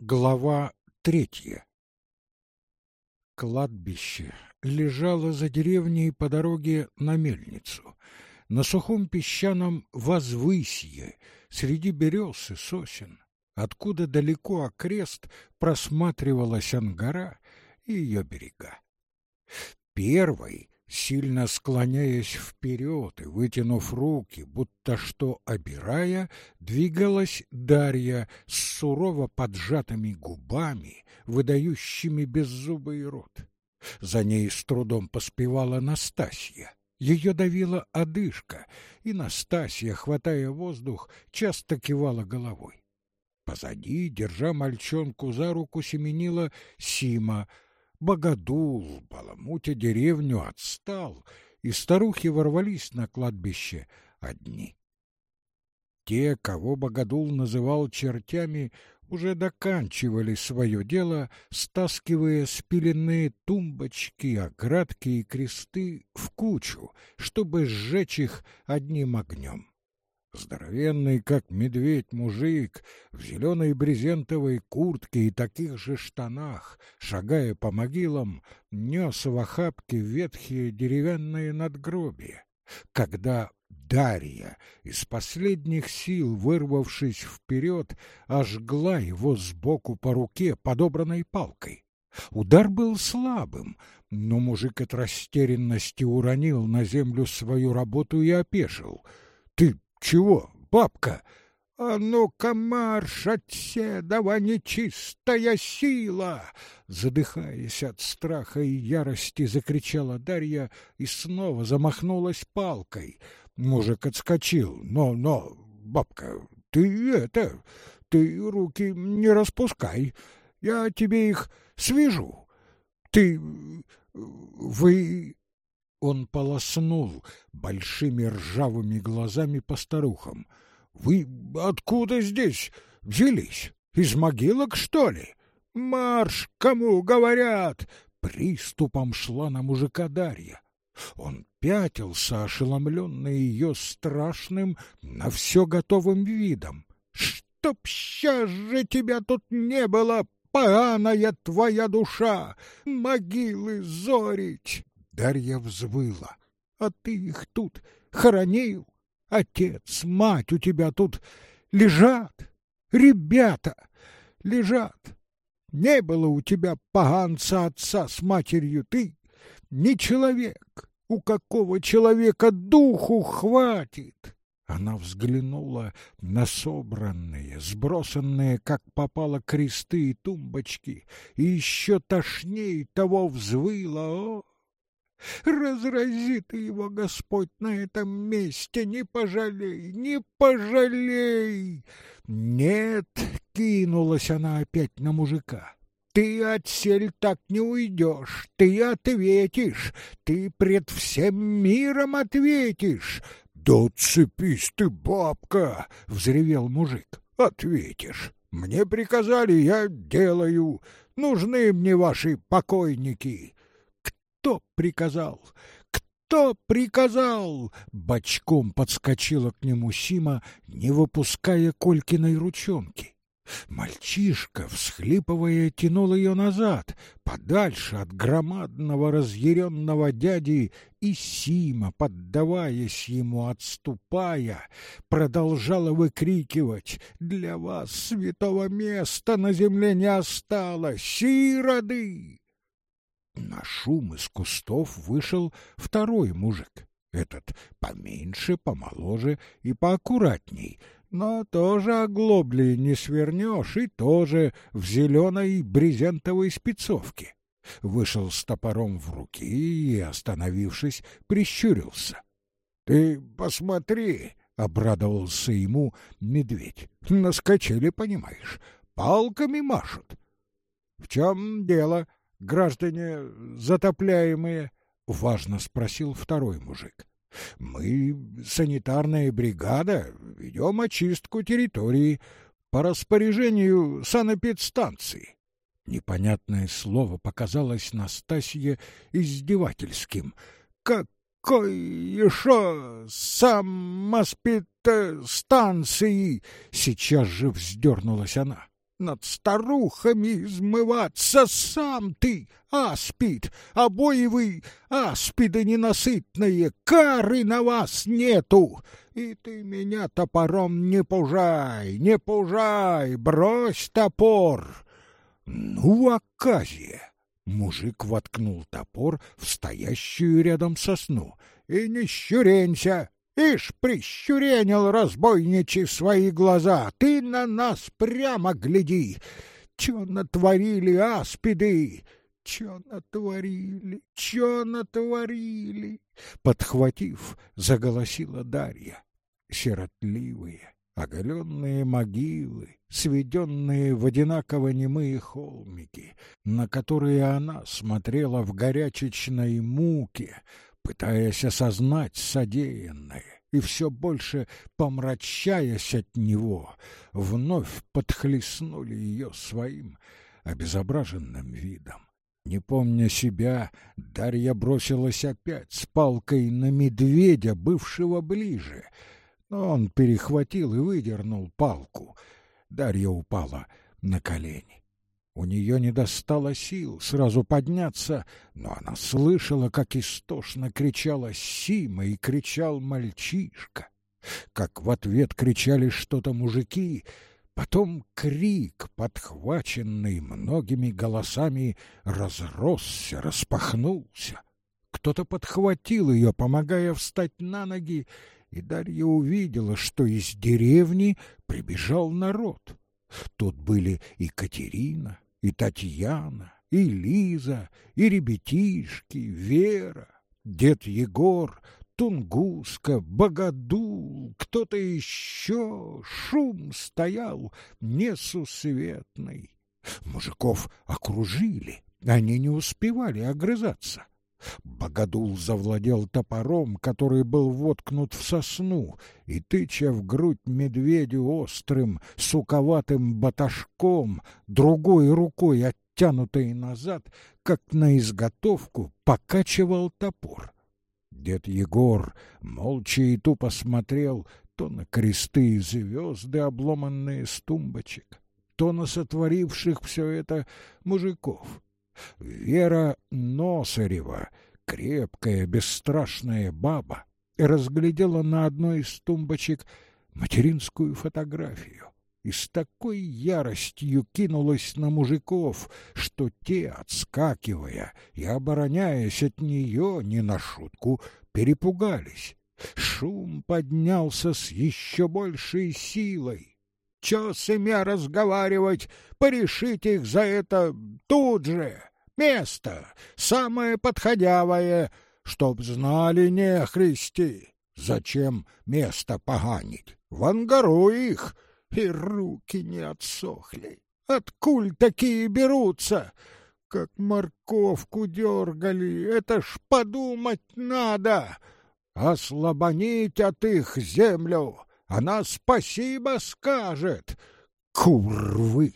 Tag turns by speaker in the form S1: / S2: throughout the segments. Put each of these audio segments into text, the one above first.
S1: Глава третья Кладбище лежало за деревней по дороге на мельницу. На сухом песчаном возвысье, среди берез и сосен, откуда далеко окрест просматривалась Ангара и ее берега. Первой сильно склоняясь вперед и вытянув руки, будто что обирая, двигалась Дарья с сурово поджатыми губами, выдающими беззубый рот. За ней с трудом поспевала Настасья. Ее давила одышка, и Настасья, хватая воздух, часто кивала головой. Позади, держа мальчонку за руку, семенила Сима — Богодул, баламутя деревню, отстал, и старухи ворвались на кладбище одни. Те, кого Богодул называл чертями, уже доканчивали свое дело, стаскивая спиленные тумбочки, оградки и кресты в кучу, чтобы сжечь их одним огнем. Здоровенный, как медведь, мужик, в зеленой брезентовой куртке и таких же штанах, шагая по могилам, нес в охапке ветхие деревянные надгробия. Когда Дарья, из последних сил вырвавшись вперед, ожгла его сбоку по руке подобранной палкой. Удар был слабым, но мужик от растерянности уронил на землю свою работу и опешил. «Ты чего, бабка? А ну-ка марш отседова нечистая сила! Задыхаясь от страха и ярости, закричала Дарья и снова замахнулась палкой. Мужик отскочил. Но, но, бабка, ты это, ты руки не распускай. Я тебе их свяжу. Ты... вы... Он полоснул большими ржавыми глазами по старухам. «Вы откуда здесь взялись? Из могилок, что ли? Марш, кому говорят!» Приступом шла на мужика Дарья. Он пятился, ошеломленный ее страшным, на все готовым видом. «Чтоб сейчас же тебя тут не было, поганая твоя душа! Могилы зорить!» Дарья взвыла. А ты их тут хоронил? Отец, мать у тебя тут лежат, ребята лежат. Не было у тебя поганца отца с матерью, ты не человек. У какого человека духу хватит? Она взглянула на собранные, сбросанные, как попало, кресты и тумбочки, и еще тошней того взвыла. О, Разрази ты его, Господь, на этом месте, не пожалей, не пожалей. Нет, кинулась она опять на мужика. Ты отсель так не уйдешь, ты ответишь, ты пред всем миром ответишь. Да цепись ты, бабка, взревел мужик. Ответишь. Мне приказали, я делаю. Нужны мне ваши покойники. Кто приказал? Кто приказал? Бочком подскочила к нему Сима, не выпуская Колькиной ручонки. Мальчишка, всхлипывая, тянул ее назад, подальше от громадного разъяренного дяди, и Сима, поддаваясь ему, отступая, продолжала выкрикивать «Для вас святого места на земле не осталось, сироды!» На шум из кустов вышел второй мужик. Этот поменьше, помоложе и поаккуратней, но тоже оглобли не свернешь и тоже в зеленой брезентовой спецовке. Вышел с топором в руки и, остановившись, прищурился. — Ты посмотри! — обрадовался ему медведь. — Наскочили, понимаешь, палками машут. — В чем дело? — граждане затопляемые? — важно спросил второй мужик. — Мы, санитарная бригада, ведем очистку территории по распоряжению санэпидстанции. Непонятное слово показалось Настасье издевательским. «Какой еще самоспидстанции?» Сейчас же вздернулась она. Над старухами измываться сам ты, аспид, обоевый, аспиды ненасытные, кары на вас нету. И ты меня топором не пужай, не пужай, брось топор. Ну, оказия! Мужик воткнул топор в стоящую рядом сосну. И не щуренься, Ишь, прищуренил разбойничий свои глаза. Ты на нас прямо гляди. Чё натворили аспиды? Чё натворили? Чё натворили? Подхватив, заголосила Дарья. Сиротливые, оголенные могилы, сведенные в одинаково немые холмики, на которые она смотрела в горячечной муке, пытаясь осознать содеянное, и все больше помрачаясь от него, вновь подхлестнули ее своим обезображенным видом. Не помня себя, Дарья бросилась опять с палкой на медведя, бывшего ближе. Но он перехватил и выдернул палку. Дарья упала на колени. У нее не достало сил сразу подняться, но она слышала, как истошно кричала Сима и кричал мальчишка, как в ответ кричали что-то мужики, потом крик, подхваченный многими голосами, разросся, распахнулся. Кто-то подхватил ее, помогая встать на ноги, и Дарья увидела, что из деревни прибежал народ. Тут были и Катерина, и Татьяна, и Лиза, и ребятишки, Вера, дед Егор, Тунгуска, Богодул, кто-то еще, шум стоял несусветный. Мужиков окружили, они не успевали огрызаться. Богодул завладел топором, который был воткнут в сосну, и, тыча в грудь медведю острым, суковатым баташком, другой рукой оттянутой назад, как на изготовку, покачивал топор. Дед Егор молча и тупо смотрел то на кресты и звезды, обломанные с тумбочек, то на сотворивших все это мужиков. Вера Носарева, крепкая, бесстрашная баба, разглядела на одной из тумбочек материнскую фотографию и с такой яростью кинулась на мужиков, что те, отскакивая и обороняясь от нее, не на шутку перепугались. Шум поднялся с еще большей силой. Чё с ими разговаривать? Порешить их за это тут же. Место самое подходявое, чтоб знали не христи. Зачем место поганить? В ангару их, и руки не отсохли. Откуль такие берутся? Как морковку дергали, это ж подумать надо. Ослабонить от их землю, она спасибо скажет. Курвы!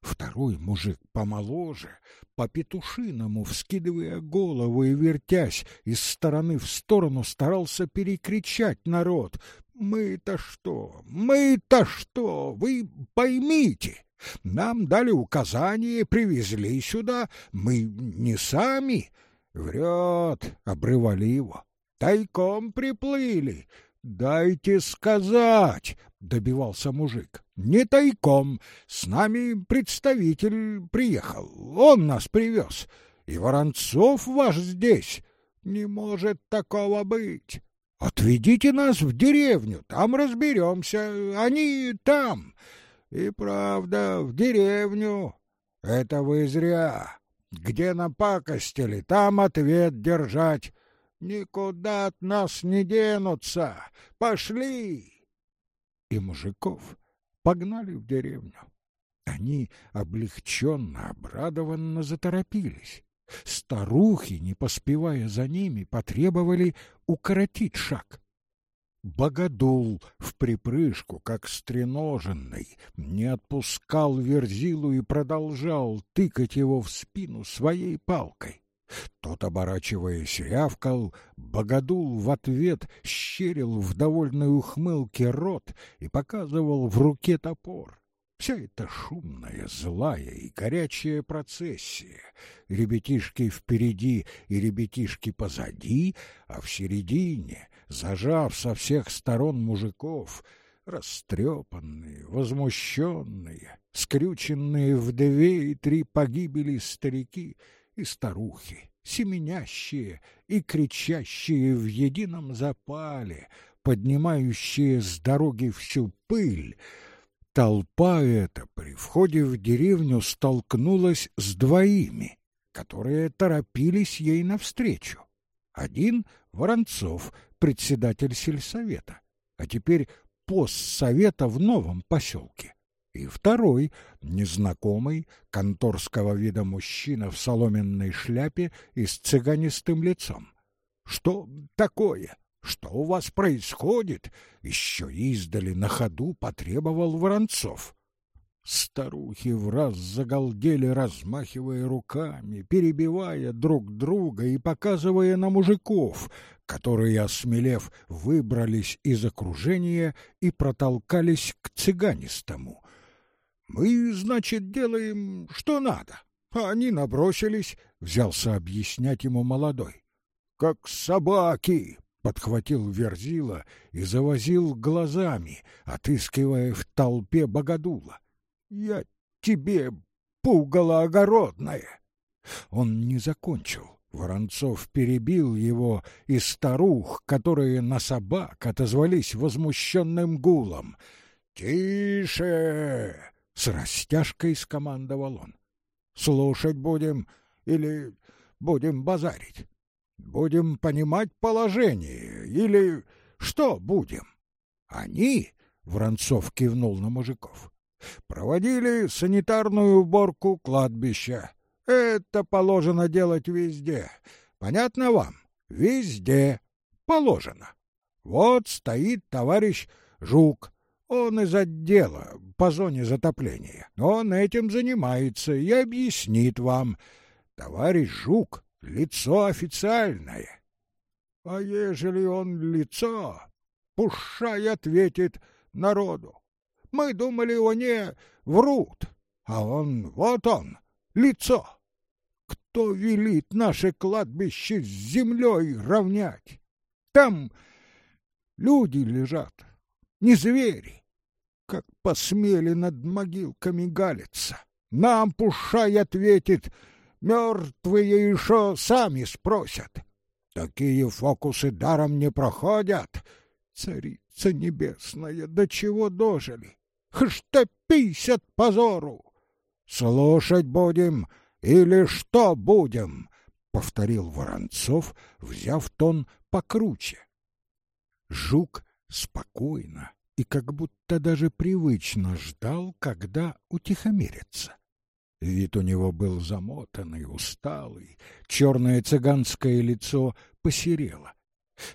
S1: Второй мужик помоложе, по-петушиному, вскидывая голову и вертясь из стороны в сторону, старался перекричать народ. «Мы-то что? Мы-то что? Вы поймите!» Нам дали указание, привезли сюда. Мы не сами. Врет, обрывали его. Тайком приплыли. «Дайте сказать!» — добивался мужик. «Не тайком. С нами представитель приехал. Он нас привез. И Воронцов ваш здесь. Не может такого быть. Отведите нас в деревню, там разберемся. Они там. И правда, в деревню. Это вы зря. Где напакостили, там ответ держать. Никуда от нас не денутся. Пошли!» И мужиков погнали в деревню. Они облегченно, обрадованно заторопились. Старухи, не поспевая за ними, потребовали укоротить шаг. Богодул в припрыжку, как стреноженный, не отпускал Верзилу и продолжал тыкать его в спину своей палкой. Тот, оборачиваясь, рявкал, богодул в ответ, щерил в довольной ухмылке рот и показывал в руке топор. Вся эта шумная, злая и горячая процессия. Ребятишки впереди и ребятишки позади, а в середине, зажав со всех сторон мужиков, растрепанные, возмущенные, скрюченные в две и три погибели старики и старухи, семенящие и кричащие в едином запале, поднимающие с дороги всю пыль, Толпа эта при входе в деревню столкнулась с двоими, которые торопились ей навстречу. Один — Воронцов, председатель сельсовета, а теперь постсовета в новом поселке. И второй, незнакомый, конторского вида мужчина в соломенной шляпе и с цыганистым лицом. Что такое? Что у вас происходит? Еще издали на ходу потребовал Воронцов. Старухи в раз загалдели, размахивая руками, перебивая друг друга и показывая на мужиков, которые, осмелев, выбрались из окружения и протолкались к цыганистому. «Мы, значит, делаем, что надо». А они набросились, взялся объяснять ему молодой. «Как собаки!» подхватил Верзила и завозил глазами, отыскивая в толпе богодула. «Я тебе, пугало огородное!» Он не закончил. Воронцов перебил его, и старух, которые на собак отозвались возмущенным гулом. «Тише!» — с растяжкой скомандовал он. «Слушать будем или будем базарить?» Будем понимать положение или что будем? Они, Воронцов кивнул на мужиков, проводили санитарную уборку кладбища. Это положено делать везде. Понятно вам? Везде положено. Вот стоит товарищ Жук. Он из отдела по зоне затопления. Он этим занимается и объяснит вам. Товарищ Жук лицо официальное. А ежели он лицо, пушай ответит народу. Мы думали, они врут, а он, вот он, лицо. Кто велит наше кладбище с землей равнять? Там люди лежат, не звери. Как посмели над могилками галиться. Нам пушай ответит — Мертвые еще сами спросят. Такие фокусы даром не проходят. Царица небесная, до чего дожили? Штопись от позору! Слушать будем или что будем? Повторил Воронцов, взяв тон покруче. Жук спокойно и как будто даже привычно ждал, когда утихомирится. Вид у него был замотанный, усталый, черное цыганское лицо посерело.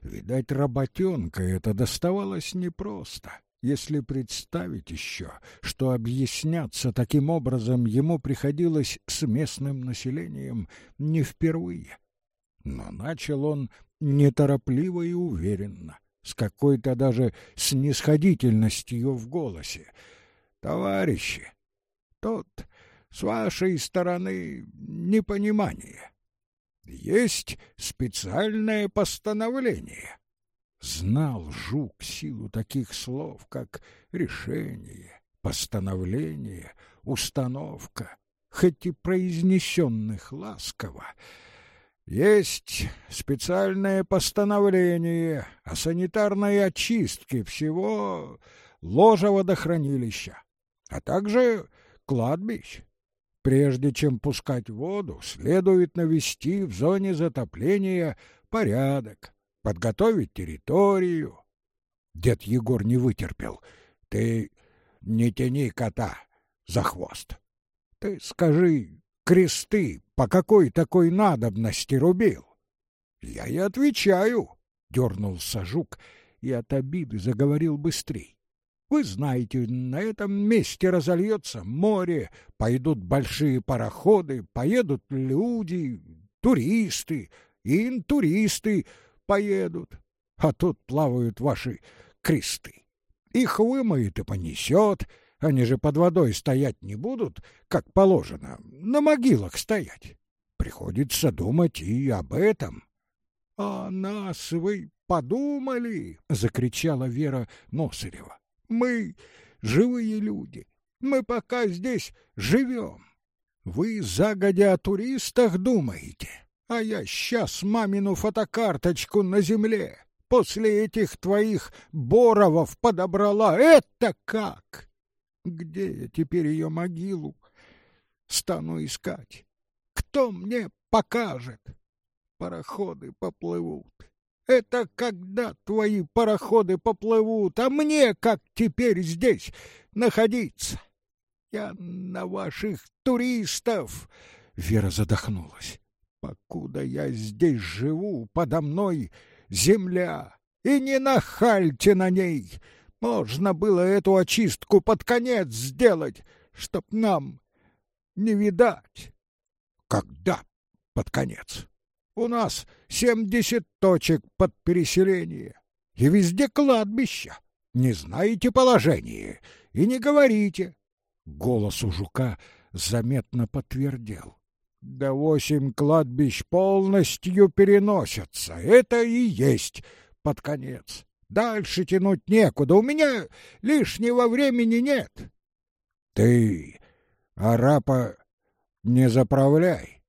S1: Видать, работенка это доставалось непросто, если представить еще, что объясняться таким образом ему приходилось с местным населением не впервые. Но начал он неторопливо и уверенно, с какой-то даже снисходительностью в голосе. «Товарищи, тот с вашей стороны непонимание. Есть специальное постановление. Знал Жук силу таких слов, как решение, постановление, установка, хоть и произнесенных ласково. Есть специальное постановление о санитарной очистке всего ложа водохранилища, а также кладбищ. Прежде чем пускать воду, следует навести в зоне затопления порядок, подготовить территорию. Дед Егор не вытерпел. Ты не тяни кота за хвост. Ты скажи, кресты по какой такой надобности рубил? Я и отвечаю, дернулся жук и от обиды заговорил быстрей. Вы знаете, на этом месте разольется море, пойдут большие пароходы, поедут люди, туристы, и интуристы поедут. А тут плавают ваши кресты. Их вымоет и понесет, Они же под водой стоять не будут, как положено, на могилах стоять. Приходится думать и об этом. — А нас вы подумали? — закричала Вера Носырева. — Мы живые люди. Мы пока здесь живем. Вы загодя о туристах думаете, а я сейчас мамину фотокарточку на земле после этих твоих боровов подобрала. Это как? Где я теперь ее могилу стану искать? Кто мне покажет? Пароходы поплывут. Это когда твои пароходы поплывут, а мне как теперь здесь находиться? Я на ваших туристов. Вера задохнулась. Покуда я здесь живу, подо мной земля, и не нахальте на ней. Можно было эту очистку под конец сделать, чтоб нам не видать. Когда под конец? У нас семьдесят точек под переселение, и везде кладбища. Не знаете положение и не говорите. Голос у жука заметно подтвердил. Да восемь кладбищ полностью переносятся. Это и есть под конец. Дальше тянуть некуда, у меня лишнего времени нет. Ты, арапа, не заправляй.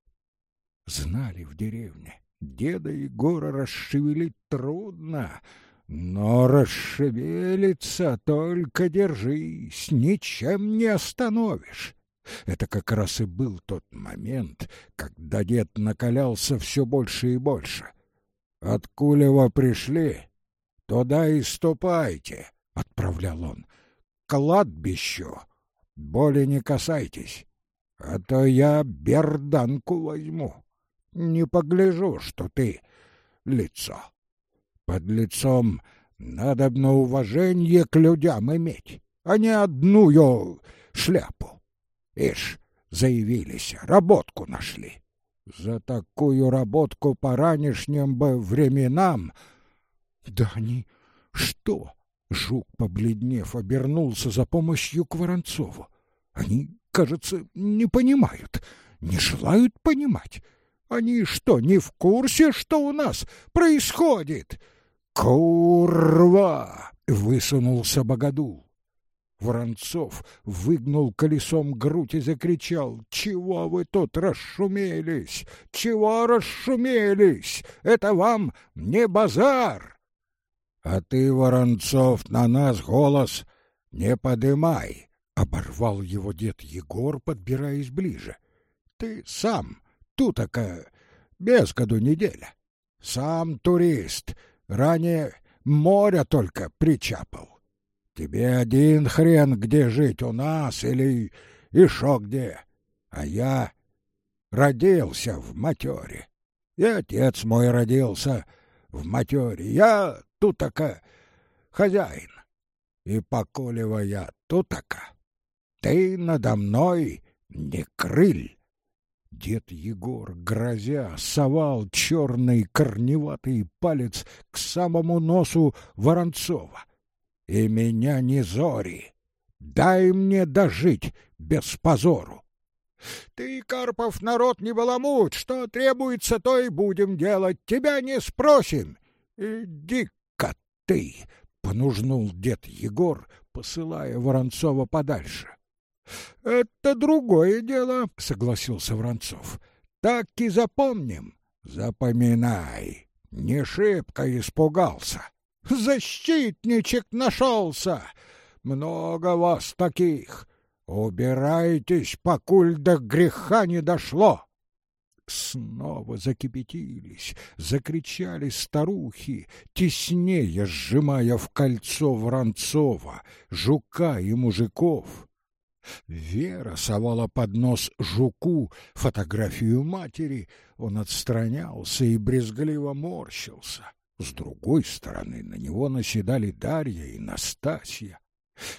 S1: Знали в деревне, деда Егора расшевелить трудно, но расшевелиться только держись, ничем не остановишь. Это как раз и был тот момент, когда дед накалялся все больше и больше. От Кулева пришли, «Туда и ступайте», — отправлял он. «Кладбищу боли не касайтесь, а то я берданку возьму. Не погляжу, что ты лицо. Под лицом надобно уважение к людям иметь, а не одну ее шляпу. Ишь, заявились, работку нашли. За такую работку по ранешним бы временам — да они что? Жук, побледнев, обернулся за помощью к Воронцову. Они, кажется, не понимают, не желают понимать. Они что, не в курсе, что у нас происходит? Курва! Высунулся Богодул. Воронцов выгнул колесом грудь и закричал. «Чего вы тут расшумелись? Чего расшумелись? Это вам не базар!» А ты, Воронцов, на нас голос не подымай, оборвал его дед Егор, подбираясь ближе. Ты сам тутака без году неделя. Сам турист, ранее моря только причапал. Тебе один хрен, где жить у нас или еще где. А я родился в матере. И отец мой родился в матере. Я тутака хозяин. И поколева я тутака, ты надо мной не крыль. Дед Егор, грозя, совал черный корневатый палец к самому носу Воронцова. И меня не зори, дай мне дожить без позору. Ты, Карпов, народ не баламут, что требуется, то и будем делать, тебя не спросим. Иди ты!» — понужнул дед Егор, посылая Воронцова подальше. «Это другое дело», — согласился Воронцов. «Так и запомним». «Запоминай, не шибко испугался. Защитничек нашелся. Много вас таких. Убирайтесь, покуль до греха не дошло» снова закипятились, закричали старухи, теснее сжимая в кольцо Воронцова, жука и мужиков. Вера совала под нос жуку фотографию матери, он отстранялся и брезгливо морщился. С другой стороны на него наседали Дарья и Настасья.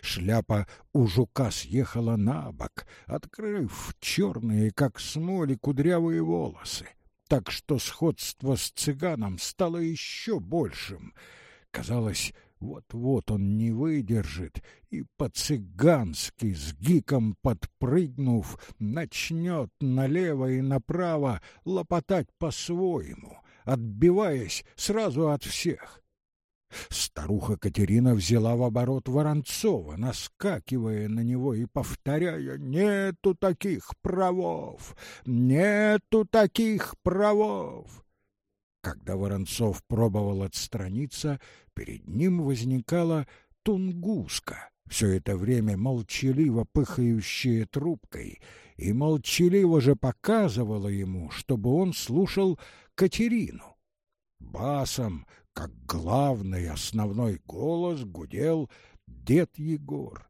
S1: Шляпа у жука съехала на бок, открыв черные, как смоли, кудрявые волосы, так что сходство с цыганом стало еще большим. Казалось, Вот-вот он не выдержит и по-цыгански с гиком подпрыгнув начнет налево и направо лопотать по-своему, отбиваясь сразу от всех. Старуха Катерина взяла в оборот Воронцова, наскакивая на него и повторяя «Нету таких правов! Нету таких правов!» Когда Воронцов пробовал отстраниться, перед ним возникала тунгуска, все это время молчаливо пыхающая трубкой, и молчаливо же показывала ему, чтобы он слушал Катерину. Басом, как главный основной голос, гудел дед Егор.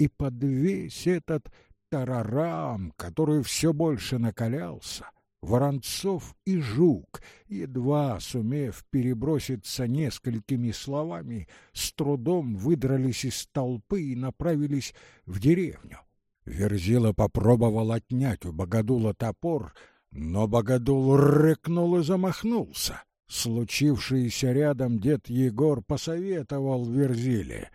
S1: И под весь этот тарарам, который все больше накалялся, Воронцов и Жук, едва сумев переброситься несколькими словами, с трудом выдрались из толпы и направились в деревню. Верзила попробовал отнять у Богодула топор, но Богодул рыкнул и замахнулся. Случившийся рядом дед Егор посоветовал Верзиле.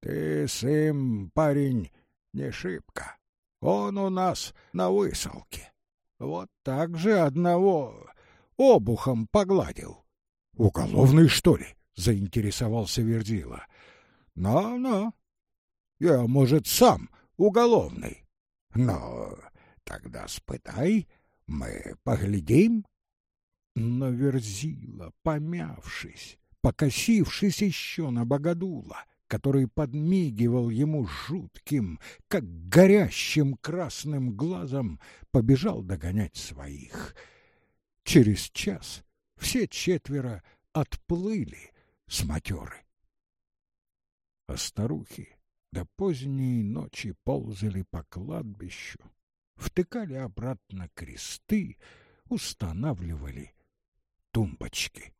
S1: «Ты с им, парень, не шибко. Он у нас на высылке. Вот так же одного обухом погладил. Уголовный, что ли? заинтересовался Вердила. Но-но. Я, может, сам уголовный. Но тогда спытай, мы поглядим. Но Верзила, помявшись, покосившись еще на Богодула, который подмигивал ему жутким, как горящим красным глазом, побежал догонять своих. Через час все четверо отплыли с матеры. А старухи до поздней ночи ползали по кладбищу, втыкали обратно кресты, устанавливали тумбочки.